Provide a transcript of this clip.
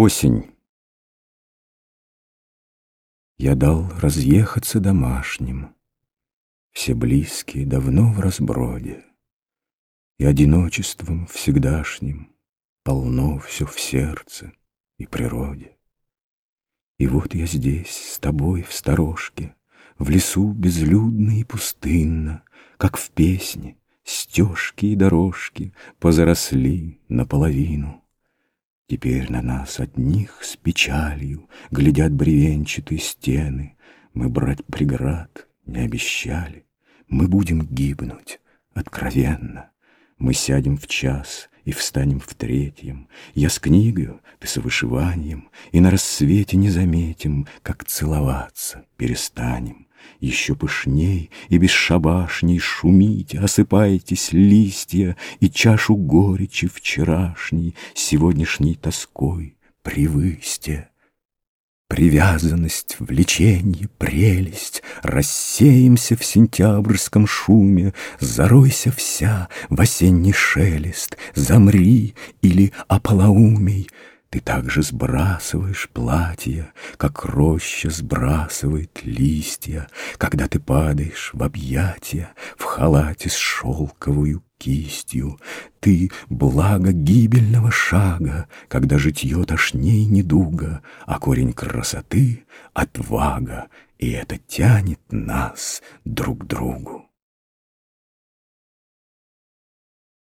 Осень. Я дал разъехаться домашним, Все близкие давно в разброде, И одиночеством всегдашним Полно все в сердце и природе. И вот я здесь с тобой в сторожке, В лесу безлюдно и пустынно, Как в песне, стежки и дорожки Позаросли наполовину. Теперь на нас от них с печалью Глядят бревенчатые стены. Мы брать преград не обещали. Мы будем гибнуть откровенно. Мы сядем в час и встанем в третьем. Я с книгою, ты с вышиванием, И на рассвете не заметим, Как целоваться перестанем. Еще пышней и бесшабашней Шумите, осыпаетесь листья, И чашу горечи вчерашней Сегодняшней тоской превысьте. Привязанность, влечение, прелесть, Рассеемся в сентябрьском шуме, Заройся вся в осенний шелест, Замри или ополоумей — ты также сбрасываешь платье, как роща сбрасывает листья, Когда ты падаешь в объятия в халате с шелковую кистью. Ты — благо гибельного шага, Когда житье тошней недуга, А корень красоты — отвага, И это тянет нас друг к другу.